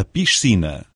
a piscina.